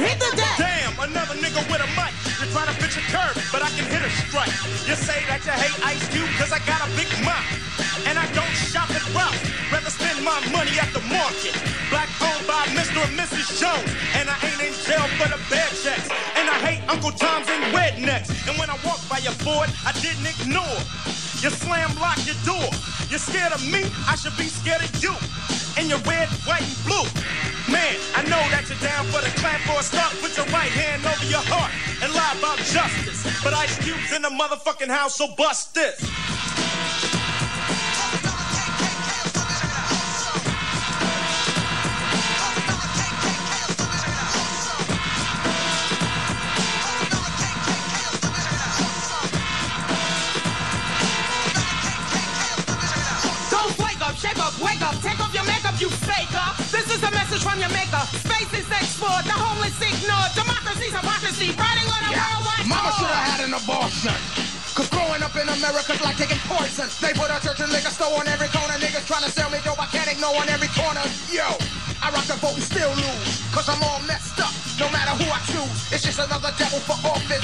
hit the deck. Damn, another nigga with a mic. You try to pitch a curve, but I can hit a strike. You say that you hate Ice Cube, cause I got a big mouth. And I don't shop at Ralph. Rather spend my money at the market. Black owned by Mr. and Mrs. Jones. And I ain't in jail for the bad checks. And I hate Uncle Tom's and rednecks. And when I walk by your board, I didn't ignore. You slam lock your door. You're scared of me, I should be scared of you. And you're red, white, and blue. I know that you're down for the clap for a start. Put your right hand over your heart and lie about justice. But Ice Cube's in the motherfucking house, so bust this. Don't wake up, shake up, wake up, take off your makeup, you faker. From your maker. Space is explored, the homeless ignored. Democracy's hypocrisy, riding on a worldwide Mama should have had an abortion. Cause growing up in America's like taking poison. They put a church and liquor store on every corner. Niggas trying to sell me dope, I can't ignore on every corner. Yo, I rock the vote and still lose. Cause I'm all messed up, no matter who I choose. It's just another devil for office.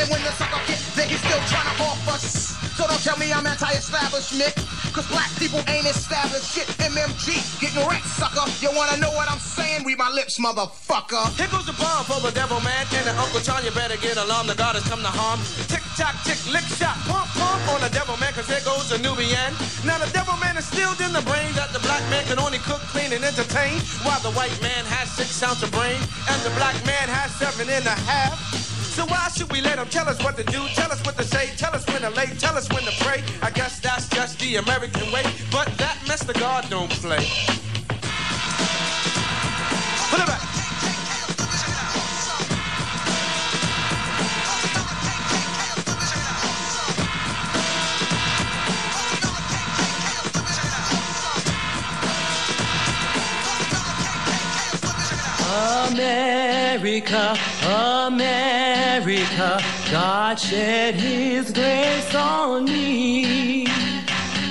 And when the sucker get there, he's still trying to off us. So don't tell me I'm anti-establishment. Cause black people ain't established shit. MMG, getting wrecked, sucker. You wanna know what I'm saying? Read my lips, motherfucker. Here goes the bomb for the devil man and the Uncle John. You better get alarmed. The God has come to harm. Tick tock, tick, lick shot, pump, pump on the devil man. Cause there goes a Nubian. Now the devil man is still in the brain that the black man can only cook, clean, and entertain. While the white man has six ounces of brain and the black man has seven and a half. So why should we let them tell us what to do, tell us what to say, tell us when to lay, tell us when to pray? I guess that's just the American way, but that Mr. God don't play. Put it back. America, America, God shed his grace on me.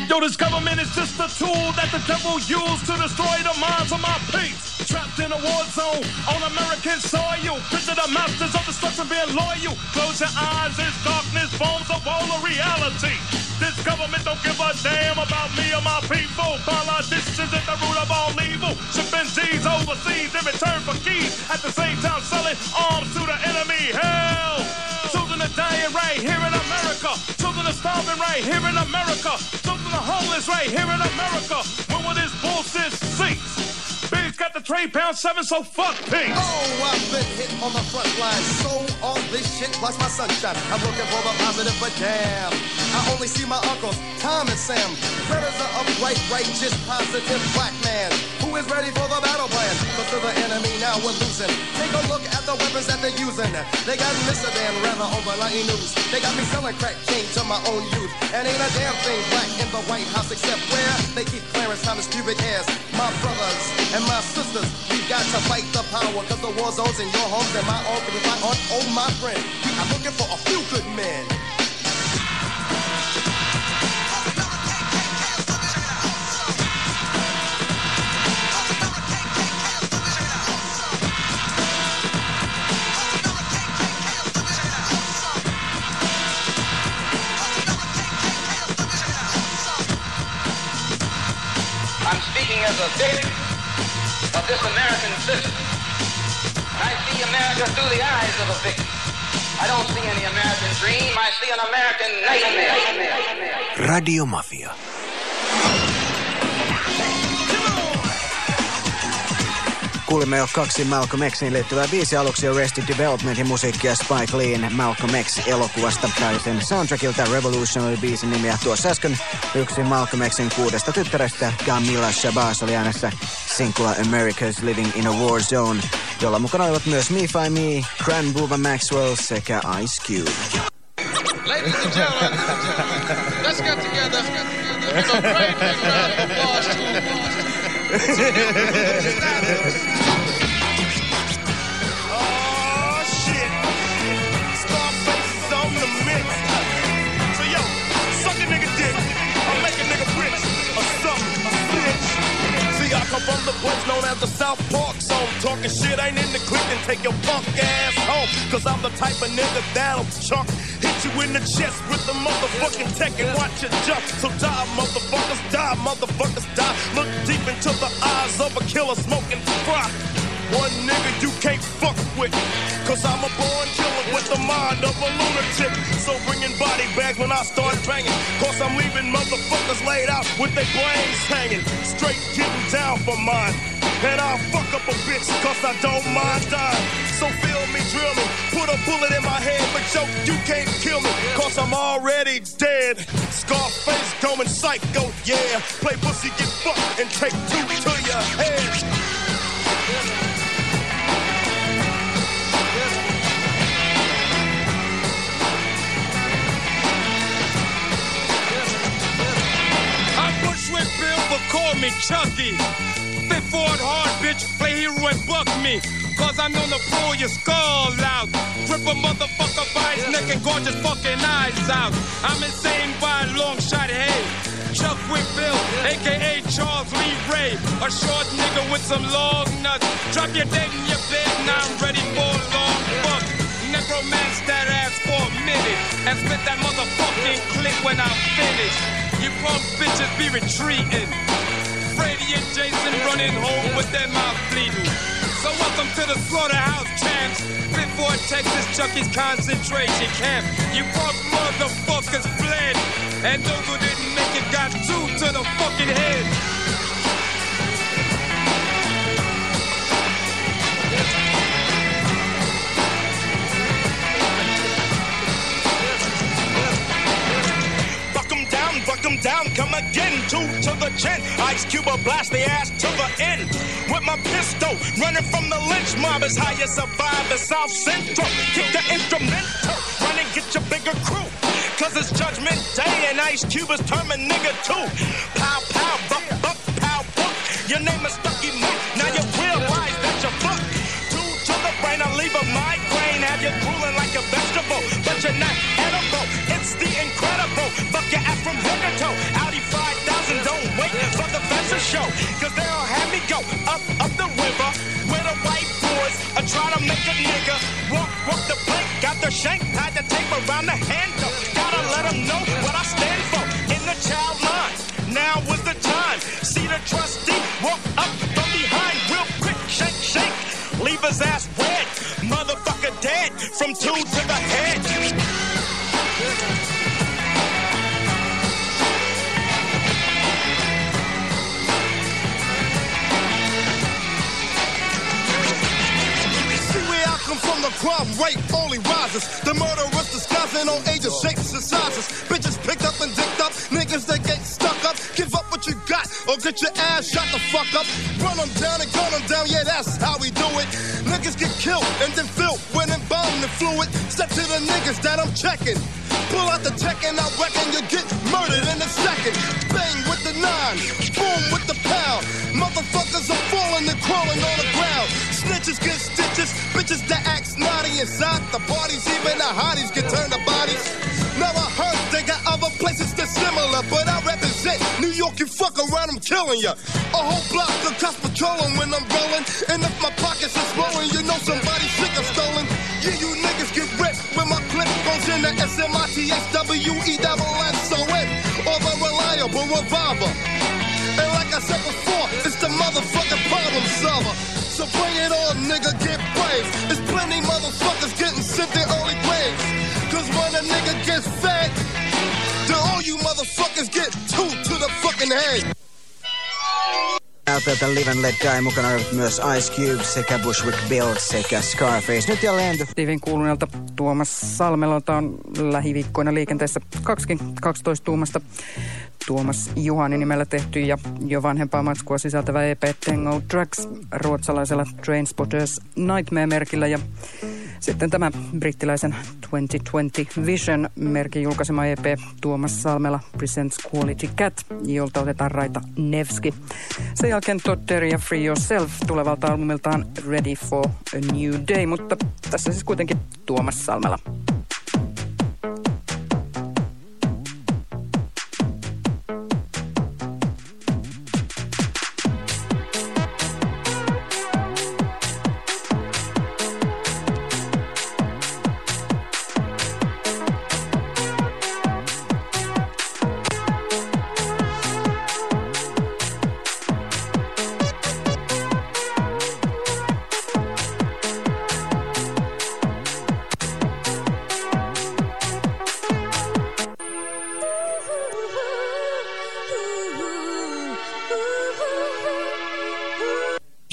Yo, this government is just a tool that the devil used to destroy the minds of my peeps. Trapped in a war zone on American soil. Picture the masters of destruction being loyal. Close your eyes, it's darkness, forms of wall of reality. This government don't give a damn about me or my people. Politicians at the root of all evil. Shipping G's overseas in return for keys. At the same time, selling arms to the enemy. Hell! Children are dying right here in America. Children are starving right here in America. Children are homeless right here in America. When will this bullshit cease? Big's got the trade pound seven, so fuck peace. Oh, I've been hit on the front line. So all this shit plus my sunshine. I'm looking for the positive, but damn. I only see my uncles, Tom and Sam. Brothers are upright, righteous, positive black man. Who is ready for the battle plan? But to the enemy now we're losing. Take a look at the weapons that they're using. They got Mr. Dan Rather over Lightning News. They got me selling crack cane to my own youth. And ain't a damn thing black in the White House except where they keep Clarence Thomas pubic hairs. My brothers and my sisters, we got to fight the power. Cause the war zones in your homes and my own can be fight on. Oh, my friend, are looking for a few good men. As a victim of this American system. I see America through the eyes of a victim. I don't see any American dream. I see an American nightmare. Radio Mafia. Kuulimme jo kaksi MalcolmXiin liittyvää biisiä aluksi Arrested Development ja musiikkia Spike Leen Malcolm X elokuvasta tai sen soundtrackilta Revolution oli biisin nimi ja tuossa äsken yksi Malcolm Xin kuudesta tyttärestä Camilla Shabazz oli äänessä sinkulla America's Living in a War Zone, jolla mukana olivat myös Me Fi Me, Cran Buba Maxwell sekä Ice Cube. Ladies and gentlemen, let's get together. Give a great big round of applause to Oh shit. On the mix. So yo, suck a nigga dick. I'll make a nigga rich. Or something. See, I come from the place known as the South Park zone. Talking shit ain't in the clique, then take your punk ass home. Cause I'm the type of nigga that'll chunk. You in the chest with the motherfucking tech and watch it jump. So die, motherfuckers, die, motherfuckers, die. Look deep into the eyes of a killer smoking fry. One nigga you can't fuck with. Cause I'm a born killer with the mind of a lunatic. So bringing body bags when I start banging. Cause I'm leaving motherfuckers laid out with their brains hanging. Straight getting down for mine. And I'll fuck up a bitch cause I don't mind dying. So feel me drill me. Put a bullet in my head, but yo, you can't kill me. Cause I'm already dead. Scarface going psycho, yeah. Play pussy, get fucked, and take two to your head. But call me Chucky. Fit forward hard, bitch, play hero and buck me. Cause I know to pull your skull out. Rip a motherfucker by his neck and gorgeous fucking eyes out. I'm insane by a long shot, hey. Chuck Whitfield, aka Charles Lee Ray. A short nigga with some long nuts. Drop your dead in your bed, now I'm ready for a long fuck. Necromance that ass for a minute. And spit that motherfucking click when I'm finished. You punk bitches be retreating. Freddy and Jason running home with their mouth bleeding. So welcome to the slaughterhouse champs. Before Texas Chucky's concentration camp. You punk motherfuckers fled. And those didn't make it got two to the fucking head. Down, come again, two to the chin. Ice Cube blast the ass to the end. With my pistol, running from the lynch mob is how you survive the South Central. Kick the instrumental, run and get your bigger crew. Cause it's judgment day and Ice Cube is turning nigga too. Pow, pow, buck, buck, pow, buck. Your name is Stucky make a nigga walk, walk the plank, got the shank, tied the tape around the handle. Gotta let them know what I stand for in the child only rises. The murderers disguising on ages, shapes, and sizes. Bitches picked up and dicked up, niggas that get stuck up. Give up what you got, or get your ass shot the fuck up. Run them down and gun them down, yeah, that's how we do it. Niggas get killed and then filled when embalmed and fluid. Step to the niggas that I'm checking. Pull out the tech and I reckon you get murdered in a second. Bang with the nine, boom with the pound. Motherfuckers are falling and crawling on the ground. Snitches get naughty inside the parties, Even the hotties can turn to bodies. Now I heard they got other places that's similar, but I represent New York. You fuck around, I'm killing ya. A whole block of cops patrolling when I'm rolling. And if my pockets are swollen, you know somebody's sick of stolen. Yeah, you niggas get ripped when my clip goes in the S-M-I-T-H-W-E-S-S-O-N. Or the reliable revolver. And like I said before, it's the motherfucking problem solver. So bring it on, nigga, motherfuckers getting sent their early graves. Cause when a nigga gets fed, then all you motherfuckers get two to the fucking head. Näyttää Live and Let Die mukana myös Ice Cube sekä Bushwick Bill sekä Scarface. Nyt jälleen TVn kuuluneelta Tuomas Salmelolta on lähiviikkoina liikenteessä kaksikin 12-tuumasta Tuomas Juhani nimellä tehty ja jo vanhempaa matskua sisältävä EP Tango Drugs ruotsalaisella Trainspotters Nightmare-merkillä. Ja sitten tämä brittiläisen 2020 Vision merkin julkaisema EP Tuomas Salmela Presents Quality Cat, jolta otetaan raita Nevski. Sen jälkeen Todd ja Free Yourself tulevalta albumiltaan Ready for a New Day, mutta tässä siis kuitenkin Tuomas Salmela.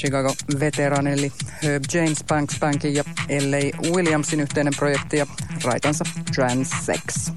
Chicago-veteraani eli Herb James Banks Bankin ja L.A. Williamsin yhteinen projekti ja raitansa Transsex.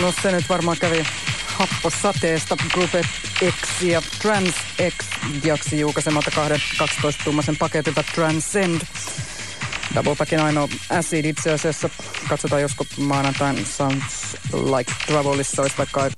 No se nyt varmaan kävi happosateesta Group X ja Trans X jaksi julkaisemalta 12-tuumaisen paketilta Transcend. Doublepackin ainoa Acid itse asiassa. Katsotaan, josko maanantain Sounds Like Troubleissa olisi vaikka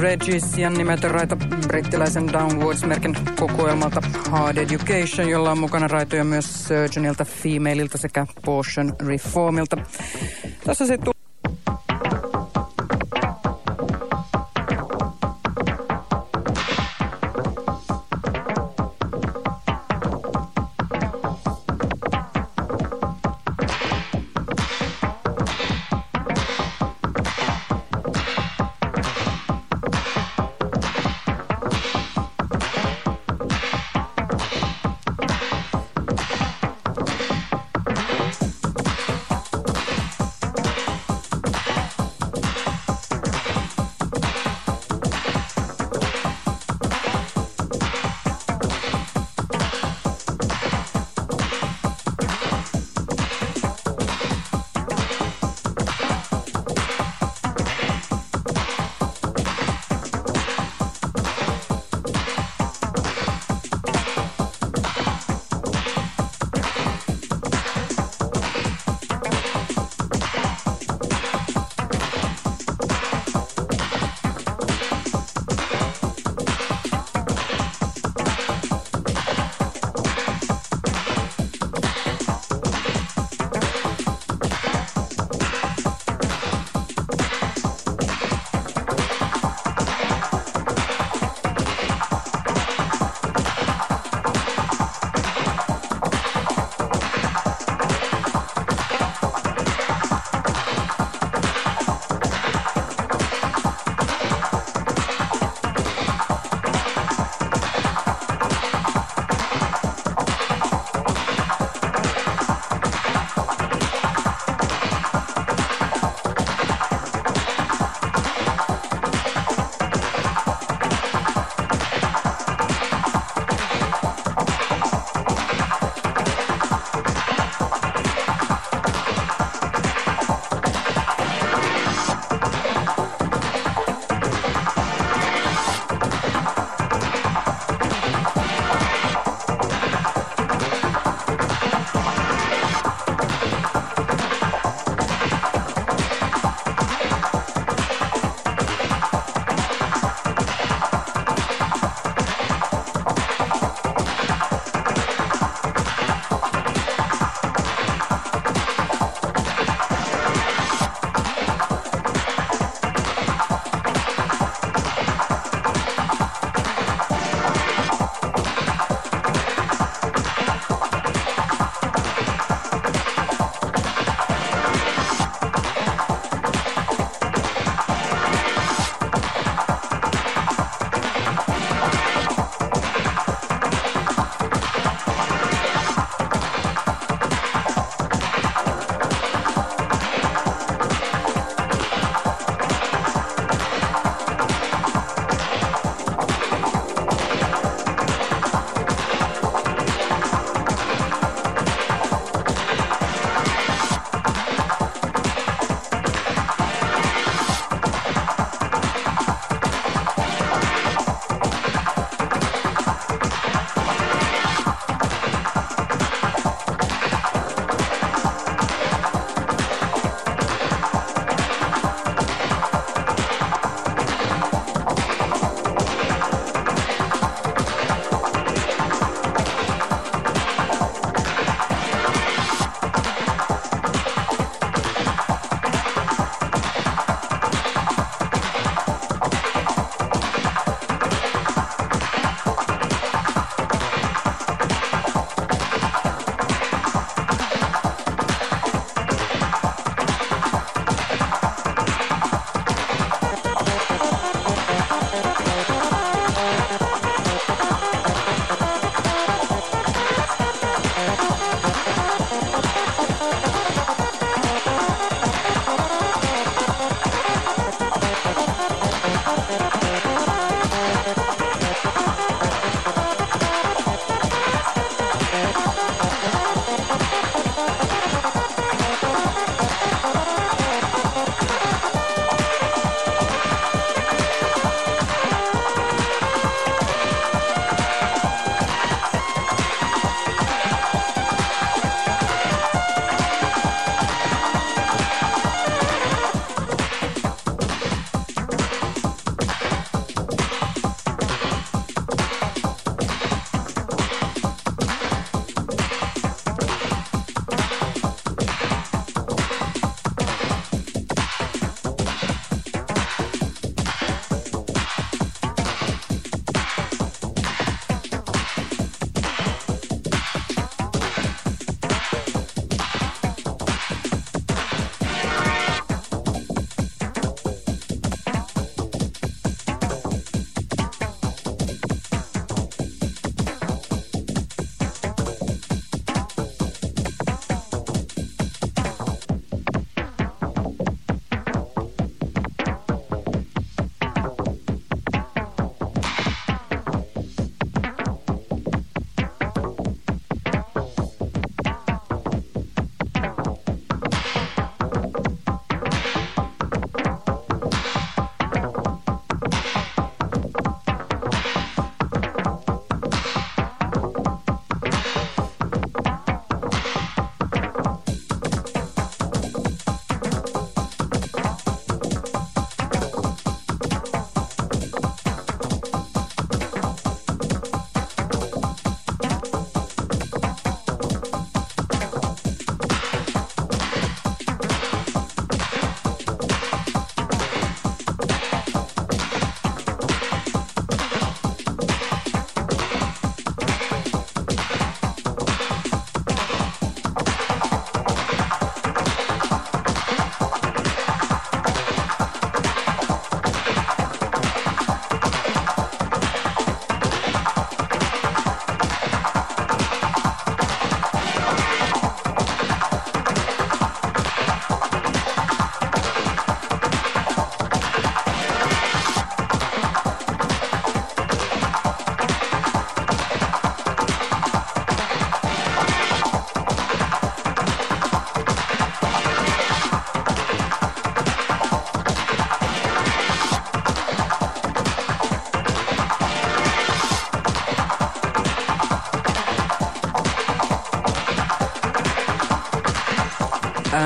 Regisian nimetön raita brittiläisen Downwards-merkin kokoelmalta Hard Education, jolla on mukana raitoja myös Surgeonilta, Femaleilta sekä Portion Reformilta. Tässä se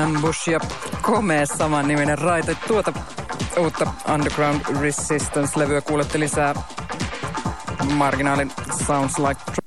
Ambush ja komea saman niminen raite. Tuota uutta Underground Resistance-levyä kuulette lisää marginaalin Sounds Like...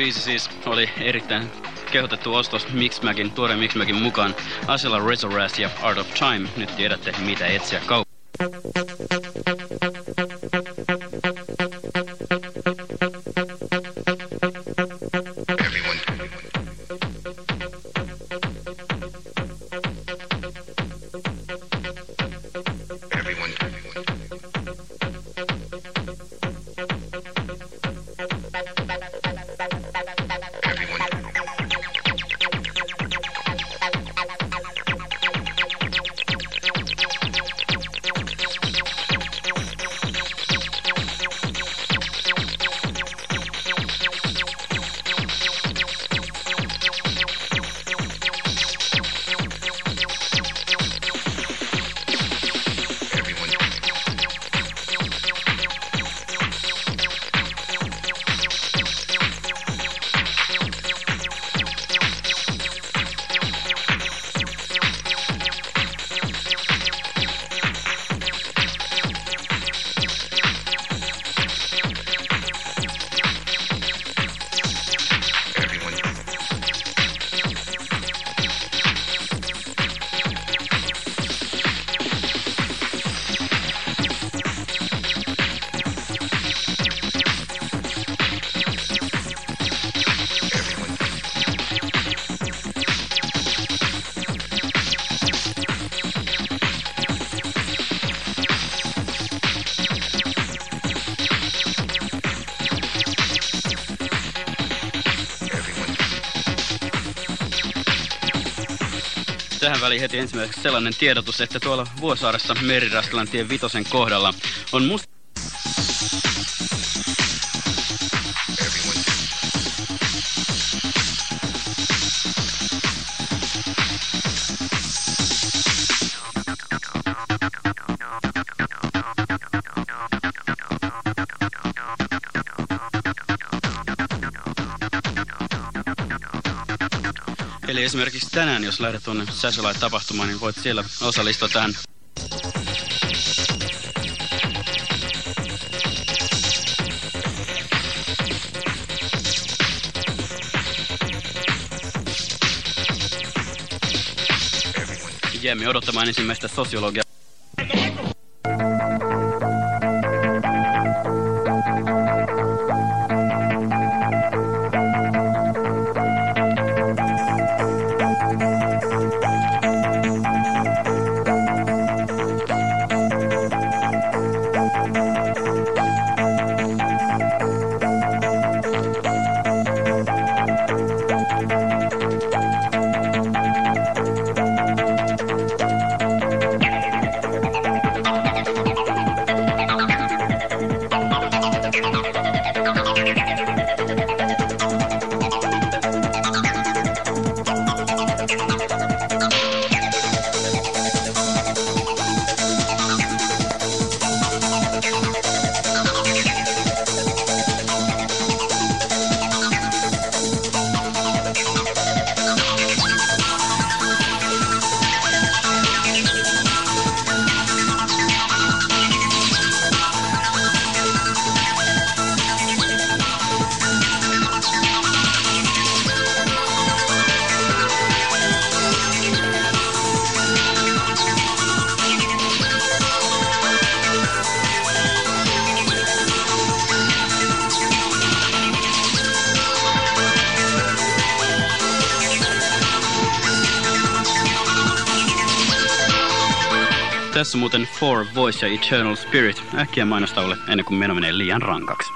biisi siis oli erittäin kehotettu ostos Mixmagin, tuore Mixmagin mukaan. Asella Resurrect ja Art of Time. Nyt tiedätte, mitä etsiä kauppaan. Tähän väliin heti ensimmäiseksi sellainen tiedotus, että tuolla Vuosaaressa Merirastalan tien vitosen kohdalla on musta esimerkiksi tänään, jos lähdet tuonne Satellite-tapahtumaan, niin voit siellä osallistua tähän Jäämme odottamaan ensimmäistä sosiologia. Tässä muuten For Voice ja Eternal Spirit. Äkkiä mainostaulle ennen kuin meno menee liian rankaksi.